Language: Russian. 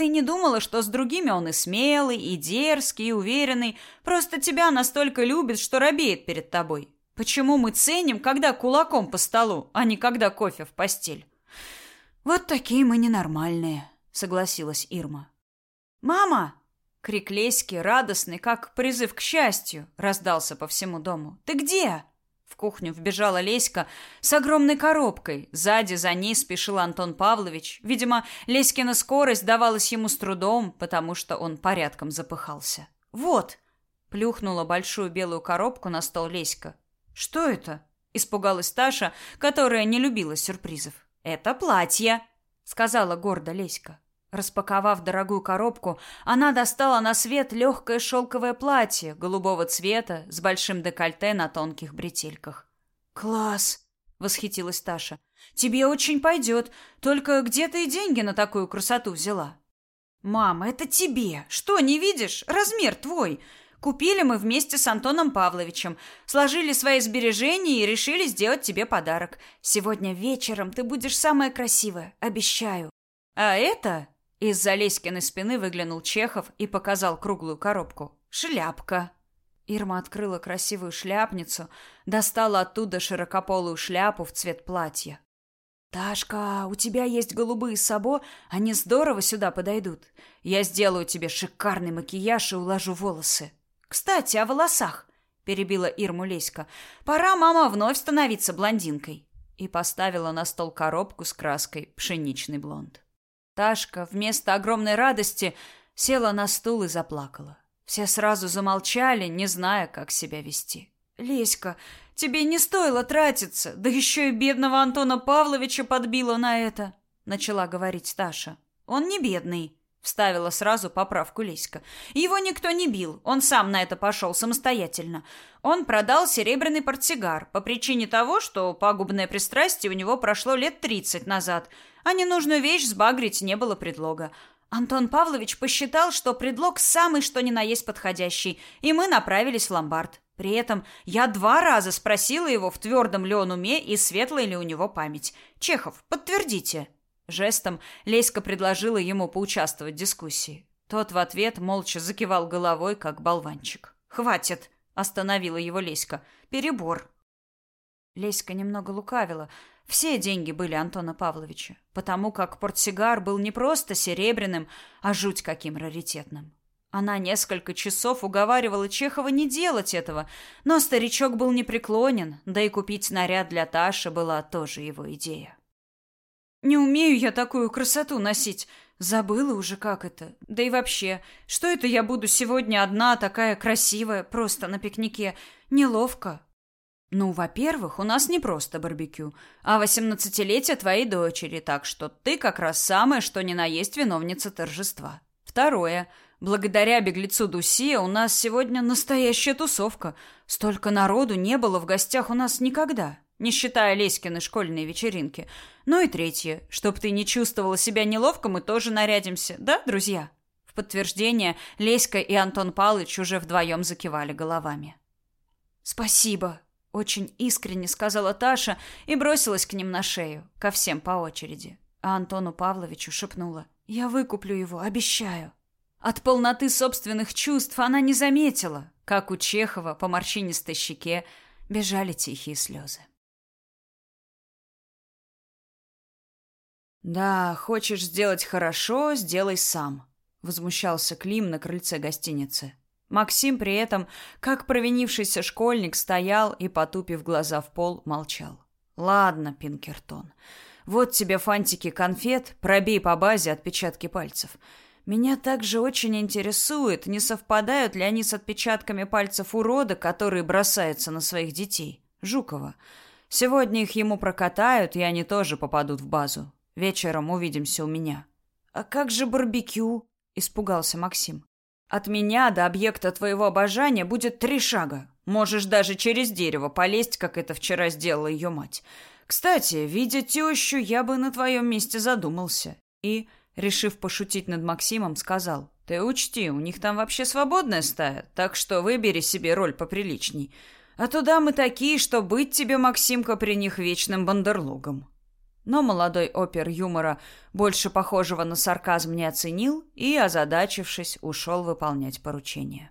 ты не думала, что с другими он и смелый, и дерзкий, и уверенный, просто тебя настолько любит, что робеет перед тобой? Почему мы ценим, когда кулаком по столу, а не когда кофе в постель? Вот такие мы ненормальные, согласилась Ирма. Мама, крик Леськи, радостный, как призыв к счастью, раздался по всему дому. Ты где? В кухню вбежала Леська с огромной коробкой. Сзади за ней спешил Антон Павлович. Видимо, Леськина скорость давалась ему с трудом, потому что он порядком запыхался. «Вот!» — плюхнула большую белую коробку на стол Леська. «Что это?» — испугалась Таша, которая не любила сюрпризов. «Это платье», — сказала гордо Леська. Распаковав дорогую коробку, она достала на свет легкое шелковое платье голубого цвета с большим декольте на тонких бретельках. «Класс!» — восхитилась Таша. «Тебе очень пойдет. Только где ты и деньги на такую красоту взяла?» «Мама, это тебе. Что, не видишь? Размер твой. Купили мы вместе с Антоном Павловичем, сложили свои сбережения и решили сделать тебе подарок. Сегодня вечером ты будешь самая красивая, обещаю. А это из-за Леськиной спины выглянул Чехов и показал круглую коробку. «Шляпка». Ирма открыла красивую шляпницу, достала оттуда широкополую шляпу в цвет платья. «Ташка, у тебя есть голубые сабо, они здорово сюда подойдут. Я сделаю тебе шикарный макияж и уложу волосы. Кстати, о волосах», — перебила Ирму Леська. «Пора, мама, вновь становиться блондинкой». И поставила на стол коробку с краской пшеничный блонд. Ташка вместо огромной радости села на стул и заплакала. Все сразу замолчали, не зная, как себя вести. «Леська, тебе не стоило тратиться, да еще и бедного Антона Павловича подбила на это», — начала говорить Таша. «Он не бедный», — вставила сразу поправку Леська. «Его никто не бил, он сам на это пошел самостоятельно. Он продал серебряный портсигар по причине того, что пагубное пристрастие у него прошло лет тридцать назад — а ненужную вещь сбагрить не было предлога. Антон Павлович посчитал, что предлог самый что ни на есть подходящий, и мы направились в ломбард. При этом я два раза спросила его, в твердом ли он уме и светлая ли у него память. «Чехов, подтвердите». Жестом Леська предложила ему поучаствовать в дискуссии. Тот в ответ молча закивал головой, как болванчик. «Хватит!» – остановила его Леська. «Перебор!» Леська немного лукавила – все деньги были Антона Павловича, потому как портсигар был не просто серебряным, а жуть каким раритетным. Она несколько часов уговаривала Чехова не делать этого, но старичок был непреклонен, да и купить наряд для Таши была тоже его идея. «Не умею я такую красоту носить. Забыла уже, как это. Да и вообще, что это я буду сегодня одна такая красивая, просто на пикнике? Неловко». Ну, во-первых, у нас не просто барбекю, а восемнадцатилетие твоей дочери, так что ты как раз самая, что ни на есть виновница торжества. Второе. Благодаря беглецу Дусе у нас сегодня настоящая тусовка. Столько народу не было в гостях у нас никогда, не считая Леськиной школьной вечеринки. Ну и третье. Чтоб ты не чувствовала себя неловко, мы тоже нарядимся, да, друзья? В подтверждение Леська и Антон Палыч уже вдвоем закивали головами. «Спасибо», очень искренне сказала Таша и бросилась к ним на шею, ко всем по очереди. А Антону Павловичу шепнула: "Я выкуплю его, обещаю". От полноты собственных чувств она не заметила, как у Чехова по морщинистой щеке бежали тихие слезы. Да, хочешь сделать хорошо, сделай сам, возмущался Клим на крыльце гостиницы. Максим при этом, как провинившийся школьник, стоял и, потупив глаза в пол, молчал. «Ладно, Пинкертон, вот тебе фантики конфет, пробей по базе отпечатки пальцев. Меня также очень интересует, не совпадают ли они с отпечатками пальцев урода, который бросается на своих детей, Жукова. Сегодня их ему прокатают, и они тоже попадут в базу. Вечером увидимся у меня». «А как же барбекю?» – испугался Максим. От меня до объекта твоего обожания будет три шага. Можешь даже через дерево полезть, как это вчера сделала ее мать. Кстати, видя тещу, я бы на твоем месте задумался. И, решив пошутить над Максимом, сказал, ты учти, у них там вообще свободная стая, так что выбери себе роль поприличней. А туда мы такие, что быть тебе, Максимка, при них вечным бандерлогом. Но молодой опер юмора, больше похожего на сарказм, не оценил и, озадачившись, ушел выполнять поручение.